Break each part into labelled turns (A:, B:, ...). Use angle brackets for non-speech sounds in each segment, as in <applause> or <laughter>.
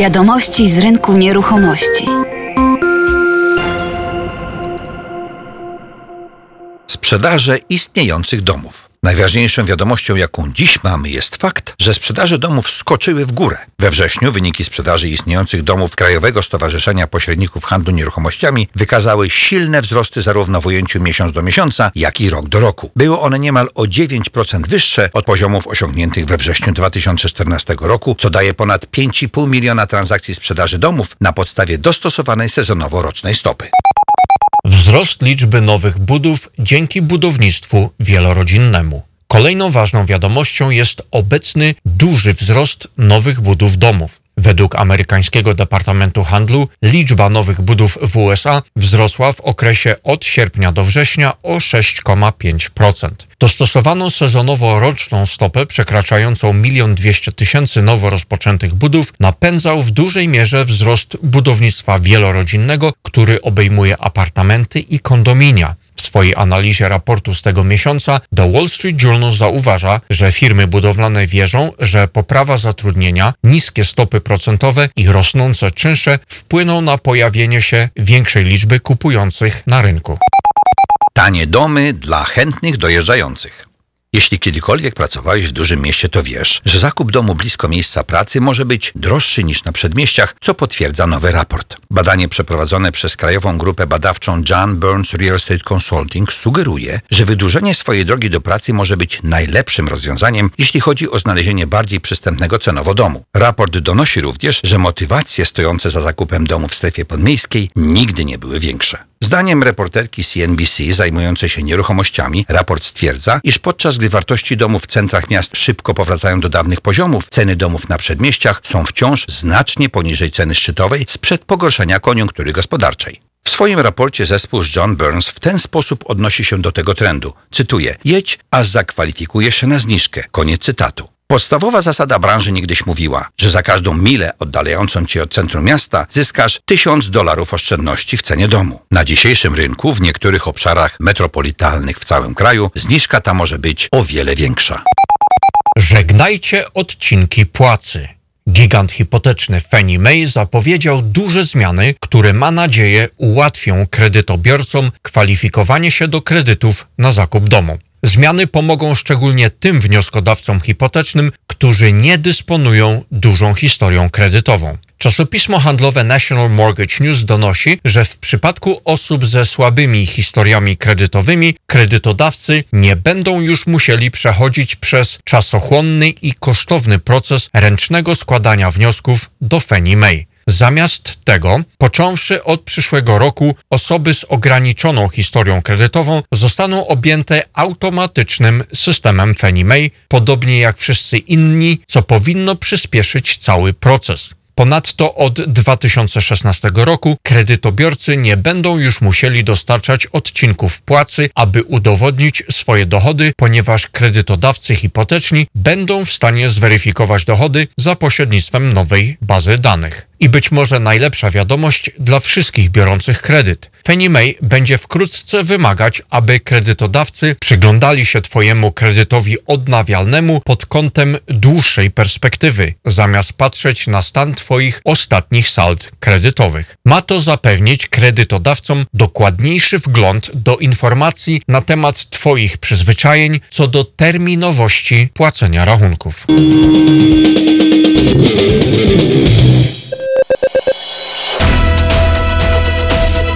A: Wiadomości z rynku nieruchomości.
B: Sprzedaże istniejących domów. Najważniejszą wiadomością, jaką dziś mamy, jest fakt, że sprzedaże domów skoczyły w górę. We wrześniu wyniki sprzedaży istniejących domów Krajowego Stowarzyszenia Pośredników Handlu Nieruchomościami wykazały silne wzrosty zarówno w ujęciu miesiąc do miesiąca, jak i rok do roku. Były one niemal o 9% wyższe od poziomów osiągniętych we wrześniu 2014 roku, co daje ponad 5,5 miliona transakcji sprzedaży domów na podstawie dostosowanej sezonowo rocznej stopy.
C: Wzrost liczby nowych budów dzięki budownictwu wielorodzinnemu. Kolejną ważną wiadomością jest obecny duży wzrost nowych budów domów. Według amerykańskiego Departamentu Handlu liczba nowych budów w USA wzrosła w okresie od sierpnia do września o 6,5%. Dostosowano sezonowo roczną stopę przekraczającą 1 200 tysięcy nowo rozpoczętych budów napędzał w dużej mierze wzrost budownictwa wielorodzinnego, który obejmuje apartamenty i kondominia. W swojej analizie raportu z tego miesiąca The Wall Street Journal zauważa, że firmy budowlane wierzą, że poprawa zatrudnienia, niskie stopy procentowe i rosnące czynsze wpłyną na pojawienie się większej liczby kupujących na rynku.
B: Tanie domy dla chętnych dojeżdżających. Jeśli kiedykolwiek pracowałeś w dużym mieście, to wiesz, że zakup domu blisko miejsca pracy może być droższy niż na przedmieściach, co potwierdza nowy raport. Badanie przeprowadzone przez krajową grupę badawczą John Burns Real Estate Consulting sugeruje, że wydłużenie swojej drogi do pracy może być najlepszym rozwiązaniem, jeśli chodzi o znalezienie bardziej przystępnego cenowo domu. Raport donosi również, że motywacje stojące za zakupem domu w strefie podmiejskiej nigdy nie były większe. Zdaniem reporterki CNBC zajmującej się nieruchomościami, raport stwierdza, iż podczas gdy wartości domów w centrach miast szybko powracają do dawnych poziomów, ceny domów na przedmieściach są wciąż znacznie poniżej ceny szczytowej sprzed pogorszenia koniunktury gospodarczej. W swoim raporcie zespół z John Burns w ten sposób odnosi się do tego trendu. Cytuję: Jedź, aż zakwalifikujesz się na zniżkę. Koniec cytatu. Podstawowa zasada branży niegdyś mówiła, że za każdą milę oddalającą cię od centrum miasta zyskasz 1000 dolarów oszczędności w cenie domu. Na dzisiejszym rynku w niektórych obszarach metropolitalnych w całym kraju zniżka ta może być o wiele większa.
C: Żegnajcie odcinki płacy. Gigant hipoteczny Fannie Mae zapowiedział duże zmiany, które ma nadzieję ułatwią kredytobiorcom kwalifikowanie się do kredytów na zakup domu. Zmiany pomogą szczególnie tym wnioskodawcom hipotecznym, którzy nie dysponują dużą historią kredytową. Czasopismo handlowe National Mortgage News donosi, że w przypadku osób ze słabymi historiami kredytowymi kredytodawcy nie będą już musieli przechodzić przez czasochłonny i kosztowny proces ręcznego składania wniosków do Fannie Mae. Zamiast tego, począwszy od przyszłego roku, osoby z ograniczoną historią kredytową zostaną objęte automatycznym systemem Fannie Mae, podobnie jak wszyscy inni, co powinno przyspieszyć cały proces. Ponadto od 2016 roku kredytobiorcy nie będą już musieli dostarczać odcinków płacy, aby udowodnić swoje dochody, ponieważ kredytodawcy hipoteczni będą w stanie zweryfikować dochody za pośrednictwem nowej bazy danych. I być może najlepsza wiadomość dla wszystkich biorących kredyt. Fannie Mae będzie wkrótce wymagać, aby kredytodawcy przyglądali się Twojemu kredytowi odnawialnemu pod kątem dłuższej perspektywy, zamiast patrzeć na stan Twoich ostatnich sald kredytowych. Ma to zapewnić kredytodawcom dokładniejszy wgląd do informacji na temat Twoich przyzwyczajeń co do terminowości płacenia rachunków.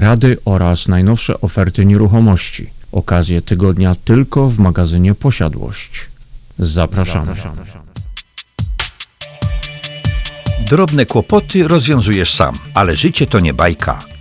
D: rady oraz najnowsze oferty nieruchomości. Okazje tygodnia tylko w magazynie Posiadłość. Zapraszamy.
B: Drobne kłopoty rozwiązujesz sam, ale życie to nie bajka.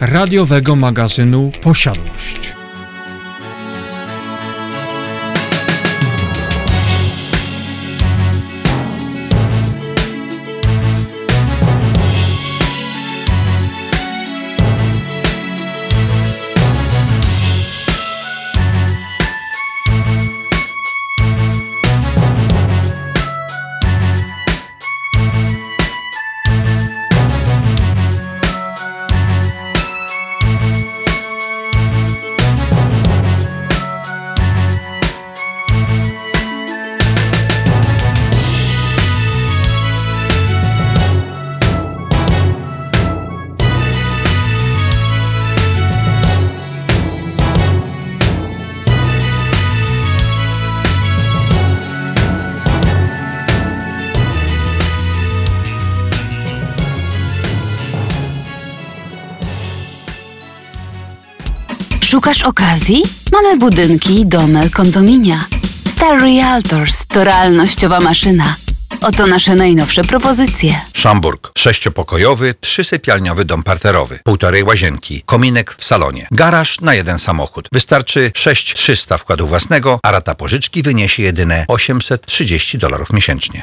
E: radiowego magazynu Posiadłość.
A: Szukasz okazji? Mamy budynki, domy, kondominia. Star Realtors to realnościowa maszyna. Oto nasze najnowsze propozycje.
B: Szamburg. Sześciopokojowy, trzysypialniowy dom parterowy, półtorej łazienki, kominek w salonie, garaż na jeden samochód. Wystarczy 6300 wkładu własnego, a rata pożyczki wyniesie jedyne 830 dolarów miesięcznie.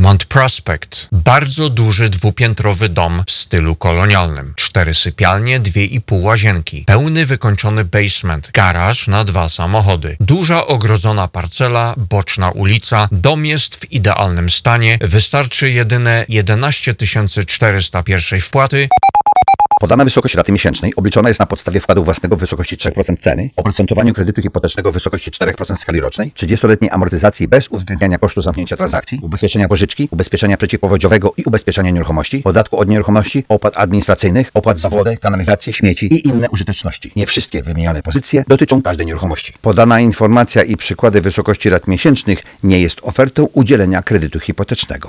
C: Mount Prospect. Bardzo duży dwupiętrowy dom w stylu kolonialnym. Cztery sypialnie, dwie i pół łazienki. Pełny wykończony basement. Garaż na dwa samochody. Duża ogrodzona parcela, boczna ulica. Dom jest w idealnym stanie. Wystarczy jedyne 11 400 pierwszej wpłaty.
B: Podana wysokość raty miesięcznej obliczona jest na podstawie wkładu własnego w wysokości 3% ceny, oprocentowaniu kredytu hipotecznego w wysokości 4% w skali rocznej, 30-letniej amortyzacji bez uwzględniania kosztu zamknięcia transakcji, ubezpieczenia pożyczki, ubezpieczenia przeciwpowodziowego i ubezpieczenia nieruchomości, podatku od nieruchomości, opłat administracyjnych, opłat za wodę, kanalizację, śmieci i inne użyteczności. Nie wszystkie wymienione pozycje dotyczą każdej nieruchomości. Podana informacja i przykłady wysokości rat miesięcznych nie jest ofertą udzielenia kredytu hipotecznego.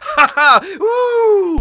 F: Haha! <laughs> Uuu!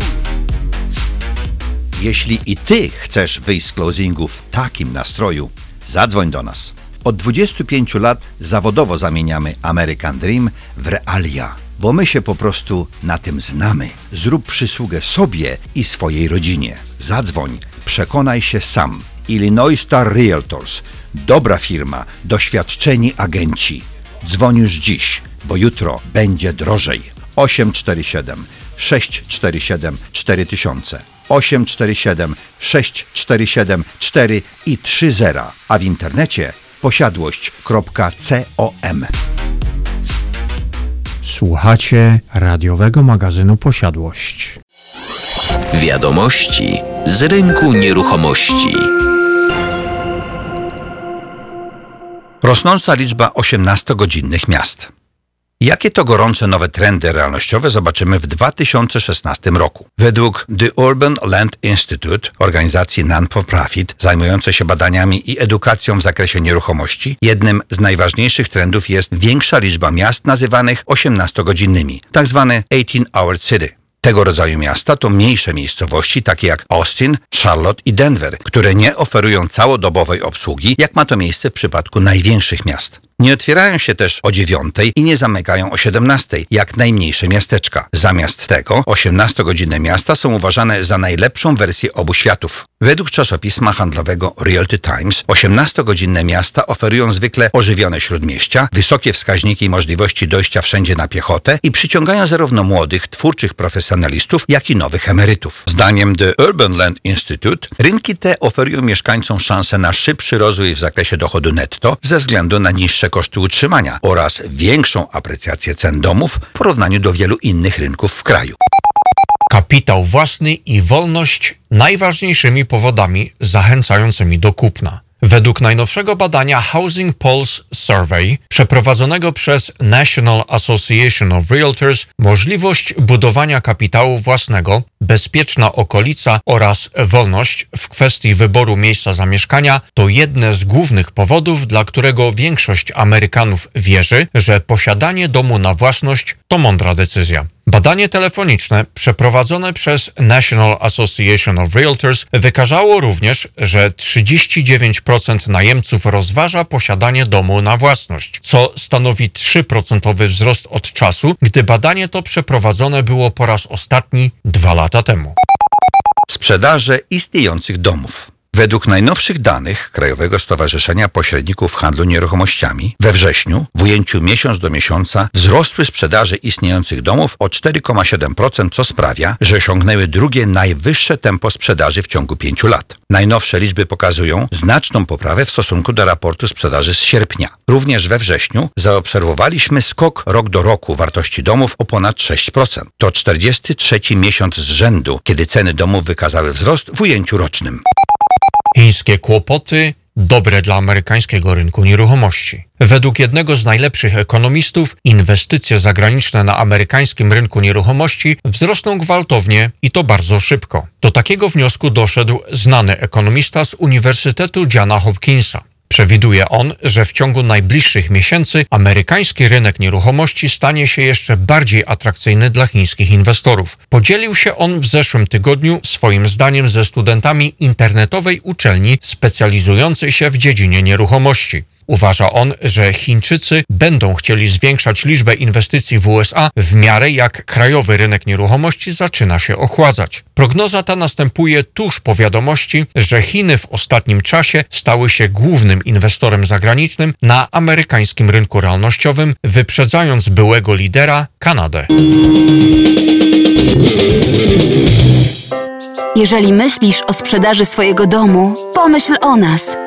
B: Jeśli i ty chcesz wyjść z closingu w takim nastroju, zadzwoń do nas. Od 25 lat zawodowo zamieniamy American Dream w realia, bo my się po prostu na tym znamy. Zrób przysługę sobie i swojej rodzinie. Zadzwoń, przekonaj się sam. Illinois Star Realtors. Dobra firma, doświadczeni agenci. Dzwoń już dziś, bo jutro będzie drożej. 847 647 4000 847 647 4 i 30, a w internecie posiadłość.com.
E: Słuchacie radiowego magazynu Posiadłość.
G: Wiadomości z rynku nieruchomości.
B: Rosnąca liczba 18-godzinnych miast. Jakie to gorące nowe trendy realnościowe zobaczymy w 2016 roku? Według The Urban Land Institute, organizacji non-for-profit zajmującej się badaniami i edukacją w zakresie nieruchomości, jednym z najważniejszych trendów jest większa liczba miast nazywanych 18-godzinnymi, tak zwane 18-hour city. Tego rodzaju miasta to mniejsze miejscowości, takie jak Austin, Charlotte i Denver, które nie oferują całodobowej obsługi, jak ma to miejsce w przypadku największych miast. Nie otwierają się też o 9 i nie zamykają o 17, jak najmniejsze miasteczka. Zamiast tego 18-godzinne miasta są uważane za najlepszą wersję obu światów. Według czasopisma handlowego Realty Times 18-godzinne miasta oferują zwykle ożywione śródmieścia, wysokie wskaźniki możliwości dojścia wszędzie na piechotę i przyciągają zarówno młodych, twórczych profesjonalistów, jak i nowych emerytów. Zdaniem The Urban Land Institute rynki te oferują mieszkańcom szansę na szybszy rozwój w zakresie dochodu netto ze względu na niższe koszty utrzymania oraz większą aprecjację cen domów w porównaniu do wielu innych rynków w kraju.
C: Kapitał własny i wolność najważniejszymi powodami zachęcającymi do kupna. Według najnowszego badania Housing Pulse Survey przeprowadzonego przez National Association of Realtors możliwość budowania kapitału własnego, bezpieczna okolica oraz wolność w kwestii wyboru miejsca zamieszkania to jedne z głównych powodów, dla którego większość Amerykanów wierzy, że posiadanie domu na własność to mądra decyzja. Badanie telefoniczne przeprowadzone przez National Association of Realtors wykazało również, że 39% najemców rozważa posiadanie domu na własność, co stanowi 3% wzrost od czasu, gdy badanie to przeprowadzone było po raz ostatni dwa lata temu.
B: Sprzedaże istniejących domów. Według najnowszych danych Krajowego Stowarzyszenia Pośredników Handlu Nieruchomościami we wrześniu, w ujęciu miesiąc do miesiąca, wzrosły sprzedaże istniejących domów o 4,7%, co sprawia, że osiągnęły drugie najwyższe tempo sprzedaży w ciągu pięciu lat. Najnowsze liczby pokazują znaczną poprawę w stosunku do raportu sprzedaży z sierpnia. Również we wrześniu zaobserwowaliśmy skok rok do roku wartości domów o ponad 6%. To 43 miesiąc z rzędu, kiedy ceny domów wykazały wzrost w ujęciu rocznym.
C: Chińskie kłopoty dobre dla amerykańskiego rynku nieruchomości. Według jednego z najlepszych ekonomistów, inwestycje zagraniczne na amerykańskim rynku nieruchomości wzrosną gwałtownie i to bardzo szybko. Do takiego wniosku doszedł znany ekonomista z Uniwersytetu Johna Hopkinsa. Przewiduje on, że w ciągu najbliższych miesięcy amerykański rynek nieruchomości stanie się jeszcze bardziej atrakcyjny dla chińskich inwestorów. Podzielił się on w zeszłym tygodniu swoim zdaniem ze studentami internetowej uczelni specjalizującej się w dziedzinie nieruchomości. Uważa on, że Chińczycy będą chcieli zwiększać liczbę inwestycji w USA w miarę jak krajowy rynek nieruchomości zaczyna się ochładzać. Prognoza ta następuje tuż po wiadomości, że Chiny w ostatnim czasie stały się głównym inwestorem zagranicznym na amerykańskim rynku realnościowym, wyprzedzając byłego lidera Kanadę.
A: Jeżeli myślisz o sprzedaży swojego domu, pomyśl o nas.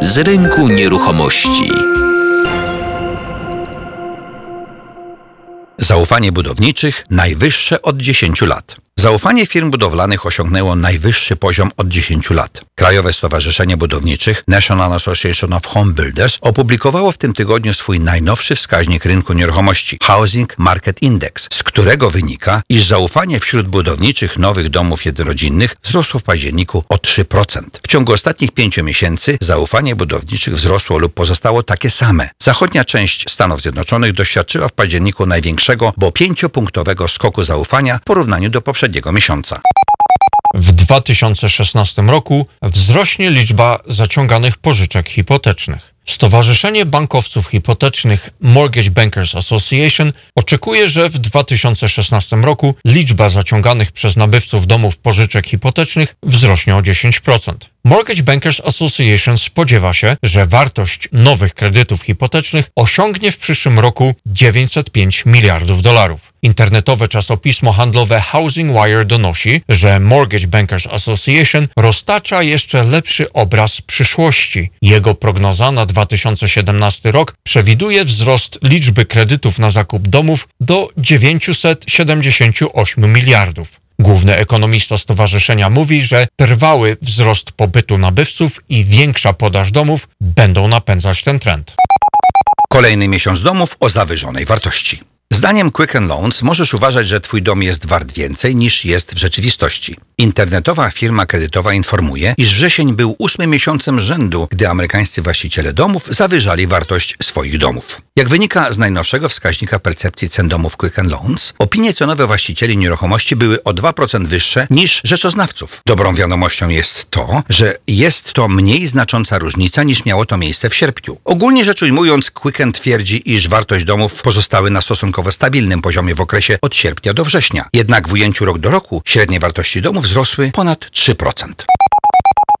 H: Z rynku nieruchomości.
B: Zaufanie budowniczych najwyższe od 10 lat. Zaufanie firm budowlanych osiągnęło najwyższy poziom od 10 lat. Krajowe Stowarzyszenie Budowniczych National Association of Home Builders opublikowało w tym tygodniu swój najnowszy wskaźnik rynku nieruchomości Housing Market Index, z którego wynika, iż zaufanie wśród budowniczych nowych domów jednorodzinnych wzrosło w październiku o 3%. W ciągu ostatnich pięciu miesięcy zaufanie budowniczych wzrosło lub pozostało takie same. Zachodnia część Stanów Zjednoczonych doświadczyła w październiku największego, bo pięciopunktowego skoku zaufania w porównaniu do poprzedniego miesiąca.
C: W 2016 roku wzrośnie liczba zaciąganych pożyczek hipotecznych. Stowarzyszenie Bankowców Hipotecznych Mortgage Bankers Association oczekuje, że w 2016 roku liczba zaciąganych przez nabywców domów pożyczek hipotecznych wzrośnie o 10%. Mortgage Bankers Association spodziewa się, że wartość nowych kredytów hipotecznych osiągnie w przyszłym roku 905 miliardów dolarów. Internetowe czasopismo handlowe Housing Wire donosi, że Mortgage Bankers Association roztacza jeszcze lepszy obraz przyszłości. Jego prognoza na 2017 rok przewiduje wzrost liczby kredytów na zakup domów do 978 miliardów. Główny ekonomista stowarzyszenia mówi, że trwały wzrost popytu nabywców i większa podaż domów będą napędzać ten trend.
B: Kolejny miesiąc domów o zawyżonej wartości. Zdaniem Quicken Loans możesz uważać, że Twój dom jest wart więcej niż jest w rzeczywistości. Internetowa firma kredytowa informuje, iż wrzesień był ósmym miesiącem rzędu, gdy amerykańscy właściciele domów zawyżali wartość swoich domów. Jak wynika z najnowszego wskaźnika percepcji cen domów Quicken Loans, opinie cenowe właścicieli nieruchomości były o 2% wyższe niż rzeczoznawców. Dobrą wiadomością jest to, że jest to mniej znacząca różnica niż miało to miejsce w sierpniu. Ogólnie rzecz ujmując, Quicken twierdzi, iż wartość domów pozostały na stosunkowo stabilnym poziomie w okresie od sierpnia do września. Jednak w ujęciu rok do roku średnie wartości domów wzrosły ponad 3%.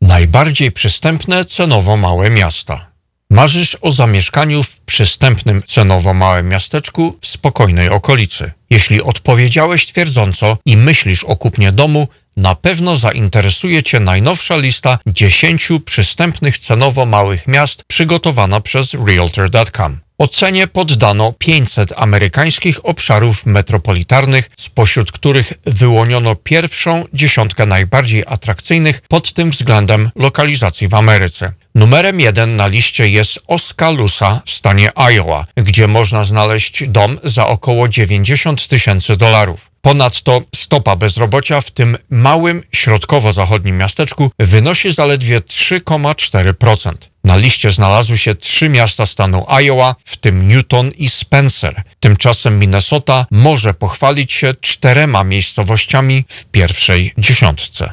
C: Najbardziej przystępne cenowo małe miasta. Marzysz o zamieszkaniu w przystępnym cenowo małym miasteczku w spokojnej okolicy. Jeśli odpowiedziałeś twierdząco i myślisz o kupnie domu, na pewno zainteresuje Cię najnowsza lista 10 przystępnych cenowo małych miast przygotowana przez Realtor.com. Ocenie poddano 500 amerykańskich obszarów metropolitarnych, spośród których wyłoniono pierwszą dziesiątkę najbardziej atrakcyjnych pod tym względem lokalizacji w Ameryce. Numerem jeden na liście jest Oskaloosa w stanie Iowa, gdzie można znaleźć dom za około 90 tysięcy dolarów. Ponadto stopa bezrobocia w tym małym środkowo-zachodnim miasteczku wynosi zaledwie 3,4%. Na liście znalazły się trzy miasta stanu Iowa, w tym Newton i Spencer. Tymczasem Minnesota może pochwalić się czterema miejscowościami w pierwszej dziesiątce.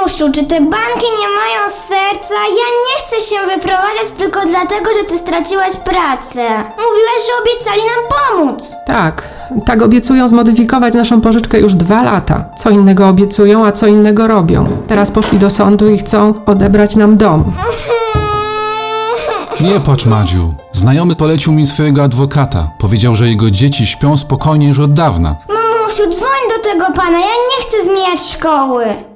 I: Mamusiu, czy te banki nie mają serca? Ja nie chcę się wyprowadzać tylko dlatego, że ty straciłaś pracę. Mówiłaś, że obiecali nam pomóc.
J: Tak, tak obiecują zmodyfikować naszą pożyczkę już dwa lata. Co innego obiecują, a co innego robią. Teraz poszli do sądu i chcą odebrać nam dom. <laughs>
K: Nie płacz, Madziu. Znajomy polecił mi swojego adwokata. Powiedział, że jego dzieci śpią spokojnie już od dawna.
I: Mamusiu, dzwoń do tego pana, ja nie chcę zmieniać szkoły.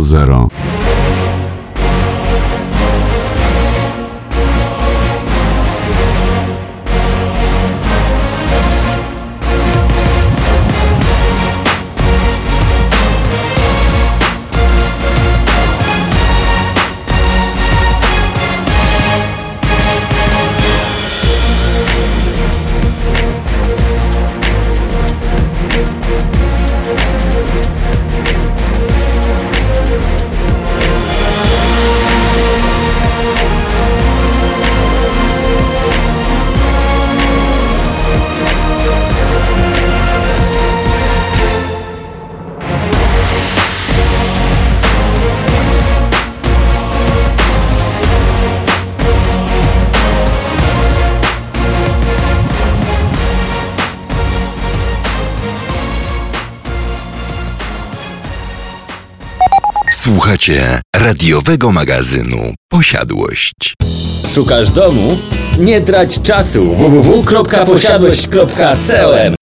L: zero.
H: Słuchacie radiowego magazynu Posiadłość.
M: Szukasz domu? Nie trać czasu www.posiadłość.com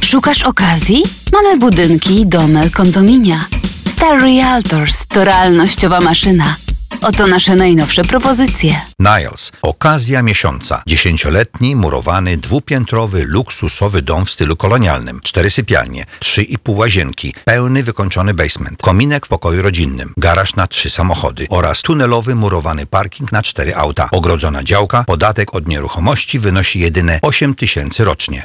A: Szukasz okazji? Mamy budynki, domy, kondominia. Star Realtors to realnościowa maszyna. Oto nasze najnowsze propozycje.
B: Niles. Okazja miesiąca. Dziesięcioletni, murowany, dwupiętrowy, luksusowy dom w stylu kolonialnym. Cztery sypialnie, trzy i pół łazienki, pełny wykończony basement, kominek w pokoju rodzinnym, garaż na trzy samochody oraz tunelowy, murowany parking na cztery auta. Ogrodzona działka, podatek od nieruchomości wynosi jedyne 8 tysięcy rocznie.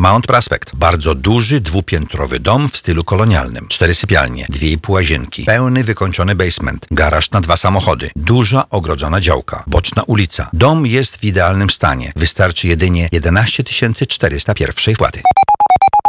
B: Mount Prospect. Bardzo duży, dwupiętrowy dom w stylu kolonialnym. Cztery sypialnie, dwie i pół łazienki, pełny wykończony basement, garaż na dwa samochody, duża ogrodzona działka, boczna ulica. Dom jest w idealnym stanie. Wystarczy jedynie 11 400 pierwszej wpłaty.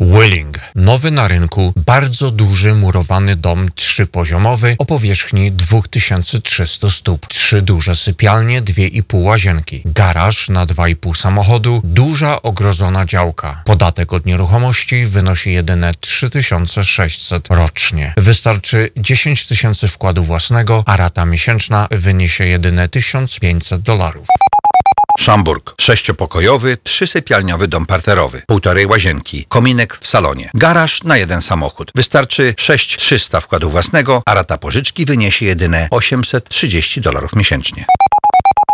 C: Willing. Nowy na rynku, bardzo duży murowany dom trzypoziomowy o powierzchni 2300 stóp. Trzy duże sypialnie, dwie i pół łazienki. Garaż na dwa i pół samochodu, duża ogrodzona działka. Podatek od nieruchomości wynosi jedyne 3600 rocznie. Wystarczy 10 tysięcy wkładu własnego, a rata miesięczna wyniesie jedyne 1500 dolarów.
B: Szamburg. Sześciopokojowy, trzysypialniowy dom parterowy, półtorej łazienki, kominek w salonie, garaż na jeden samochód. Wystarczy 6300 wkładu własnego, a rata pożyczki wyniesie jedyne 830 dolarów miesięcznie.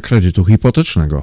D: kredytu hipotecznego.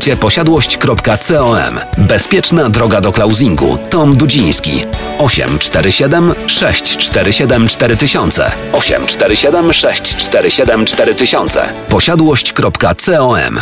N: posiadłość.com. Bezpieczna droga do closingu. Tom Dudziński. 847 647 4000. 847 647 4000. Posiadłość.com.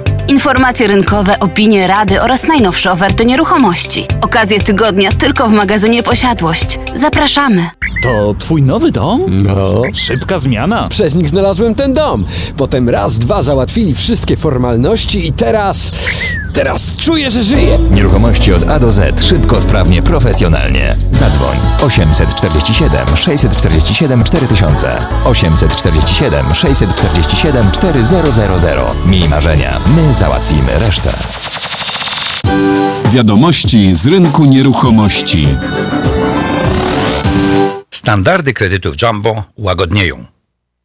A: Informacje rynkowe, opinie, rady oraz najnowsze oferty nieruchomości. Okazje tygodnia tylko w magazynie Posiadłość. Zapraszamy.
O: To twój nowy dom? No. Szybka zmiana.
P: Przez nich znalazłem ten dom. Potem raz, dwa załatwili wszystkie formalności i teraz... Teraz czuję, że żyję.
G: Nieruchomości od A do Z. Szybko, sprawnie, profesjonalnie. Zadzwoń 847 647 4000 847 647 4000. Miej marzenia. My załatwimy resztę.
L: Wiadomości z rynku nieruchomości.
B: Standardy kredytów Jumbo łagodnieją.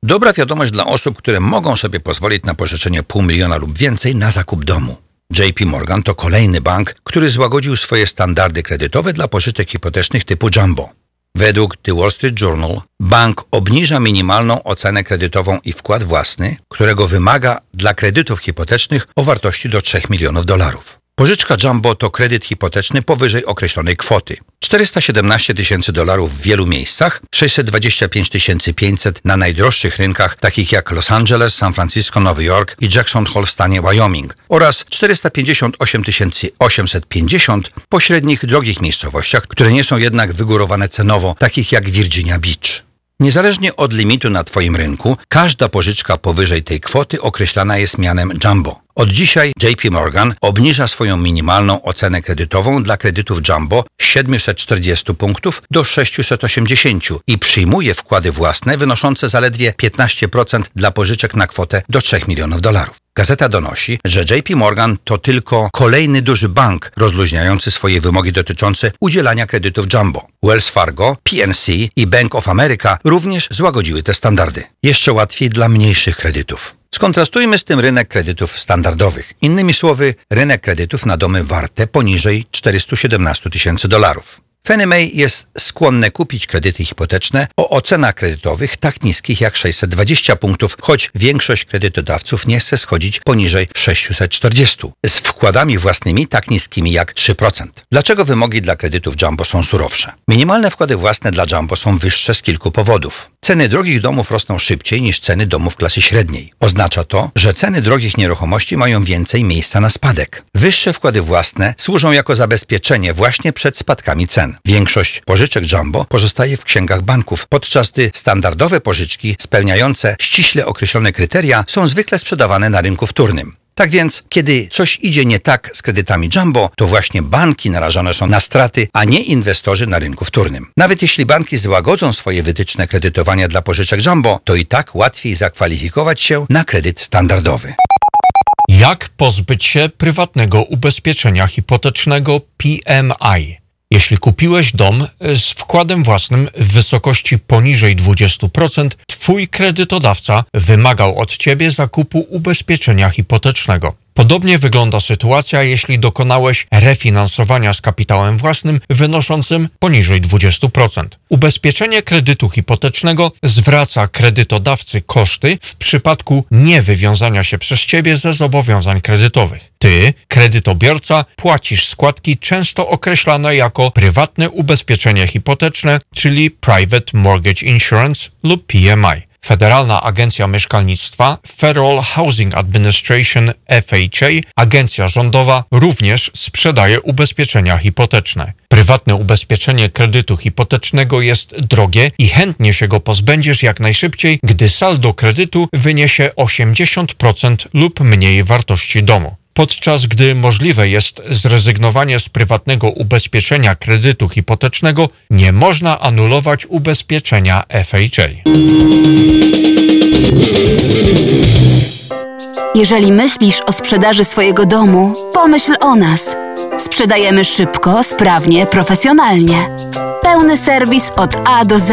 B: Dobra wiadomość dla osób, które mogą sobie pozwolić na pożyczenie pół miliona lub więcej na zakup domu. JP Morgan to kolejny bank, który złagodził swoje standardy kredytowe dla pożyczek hipotecznych typu Jumbo. Według The Wall Street Journal bank obniża minimalną ocenę kredytową i wkład własny, którego wymaga dla kredytów hipotecznych o wartości do 3 milionów dolarów. Pożyczka Jumbo to kredyt hipoteczny powyżej określonej kwoty. 417 tysięcy dolarów w wielu miejscach, 625 500 na najdroższych rynkach takich jak Los Angeles, San Francisco, Nowy Jork i Jackson Hole w stanie Wyoming oraz 458 850 po średnich drogich miejscowościach, które nie są jednak wygórowane cenowo, takich jak Virginia Beach. Niezależnie od limitu na Twoim rynku, każda pożyczka powyżej tej kwoty określana jest mianem Jumbo. Od dzisiaj JP Morgan obniża swoją minimalną ocenę kredytową dla kredytów Jumbo z 740 punktów do 680 i przyjmuje wkłady własne wynoszące zaledwie 15% dla pożyczek na kwotę do 3 milionów dolarów. Gazeta donosi, że JP Morgan to tylko kolejny duży bank rozluźniający swoje wymogi dotyczące udzielania kredytów Jumbo. Wells Fargo, PNC i Bank of America również złagodziły te standardy. Jeszcze łatwiej dla mniejszych kredytów. Skontrastujmy z tym rynek kredytów standardowych. Innymi słowy, rynek kredytów na domy warte poniżej 417 tysięcy dolarów. Fannie Mae jest skłonne kupić kredyty hipoteczne o ocenach kredytowych tak niskich jak 620 punktów, choć większość kredytodawców nie chce schodzić poniżej 640, z wkładami własnymi tak niskimi jak 3%. Dlaczego wymogi dla kredytów Jumbo są surowsze? Minimalne wkłady własne dla Jumbo są wyższe z kilku powodów. Ceny drogich domów rosną szybciej niż ceny domów klasy średniej. Oznacza to, że ceny drogich nieruchomości mają więcej miejsca na spadek. Wyższe wkłady własne służą jako zabezpieczenie właśnie przed spadkami cen. Większość pożyczek Jumbo pozostaje w księgach banków, podczas gdy standardowe pożyczki spełniające ściśle określone kryteria są zwykle sprzedawane na rynku wtórnym. Tak więc, kiedy coś idzie nie tak z kredytami Jumbo, to właśnie banki narażone są na straty, a nie inwestorzy na rynku wtórnym. Nawet jeśli banki złagodzą swoje wytyczne kredytowania dla pożyczek Jumbo, to i tak łatwiej zakwalifikować się na kredyt standardowy.
C: Jak pozbyć się prywatnego ubezpieczenia hipotecznego PMI? Jeśli kupiłeś dom z wkładem własnym w wysokości poniżej 20%, Twój kredytodawca wymagał od Ciebie zakupu ubezpieczenia hipotecznego. Podobnie wygląda sytuacja, jeśli dokonałeś refinansowania z kapitałem własnym wynoszącym poniżej 20%. Ubezpieczenie kredytu hipotecznego zwraca kredytodawcy koszty w przypadku niewywiązania się przez ciebie ze zobowiązań kredytowych. Ty, kredytobiorca, płacisz składki często określane jako prywatne ubezpieczenie hipoteczne, czyli Private Mortgage Insurance lub PMI. Federalna Agencja Mieszkalnictwa, Federal Housing Administration FHA, agencja rządowa, również sprzedaje ubezpieczenia hipoteczne. Prywatne ubezpieczenie kredytu hipotecznego jest drogie i chętnie się go pozbędziesz jak najszybciej, gdy saldo kredytu wyniesie 80% lub mniej wartości domu podczas gdy możliwe jest zrezygnowanie z prywatnego ubezpieczenia kredytu hipotecznego, nie można anulować ubezpieczenia FHA.
A: Jeżeli myślisz o sprzedaży swojego domu, pomyśl o nas. Sprzedajemy szybko, sprawnie, profesjonalnie. Pełny serwis od A do Z.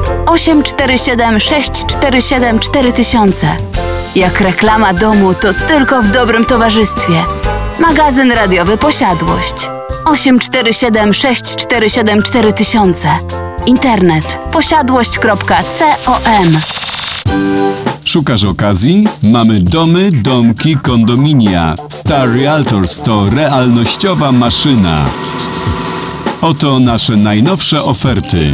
A: 847 647 4000 Jak reklama domu, to tylko w dobrym towarzystwie. Magazyn radiowy Posiadłość 847 647 4000 Internet posiadłość.com
L: Szukasz okazji? Mamy domy, domki, kondominia. Star Realtors to realnościowa maszyna. Oto nasze najnowsze oferty.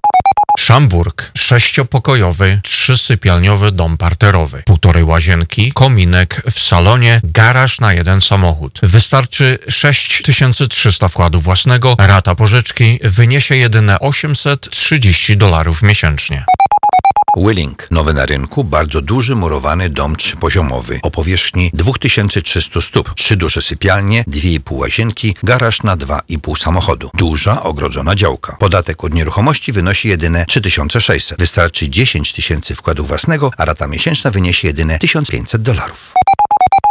C: Szamburg. Sześciopokojowy, trzysypialniowy dom parterowy. Półtorej łazienki, kominek w salonie, garaż na jeden samochód. Wystarczy 6300 wkładu własnego, rata pożyczki wyniesie jedyne 830 dolarów miesięcznie.
B: Willing. Nowy na rynku, bardzo duży murowany dom trzypoziomowy o powierzchni 2300 stóp. Trzy duże sypialnie, dwie i pół łazienki, garaż na dwa i pół samochodu. Duża, ogrodzona działka. Podatek od nieruchomości wynosi jedyne 3600. Wystarczy 10 tysięcy wkładu własnego, a rata miesięczna wyniesie jedyne 1500 dolarów.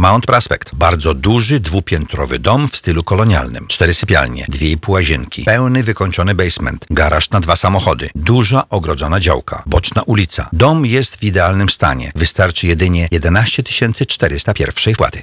B: Mount Prospect. Bardzo duży, dwupiętrowy dom w stylu kolonialnym. Cztery sypialnie, dwie i pół łazienki, pełny wykończony basement, garaż na dwa samochody, duża ogrodzona działka, boczna ulica. Dom jest w idealnym stanie. Wystarczy jedynie 11 400 pierwszej wpłaty.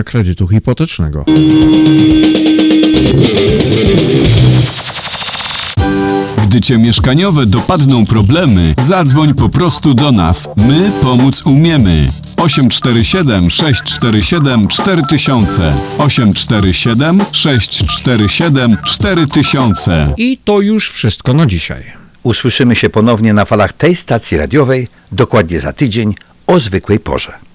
D: kredytu hipotecznego.
L: Gdy cię mieszkaniowe dopadną problemy, zadzwoń po prostu do nas. My pomóc umiemy. 847 647 4000 847 647 4000
D: I to już wszystko na dzisiaj.
B: Usłyszymy się ponownie na falach tej stacji radiowej dokładnie za tydzień o zwykłej porze.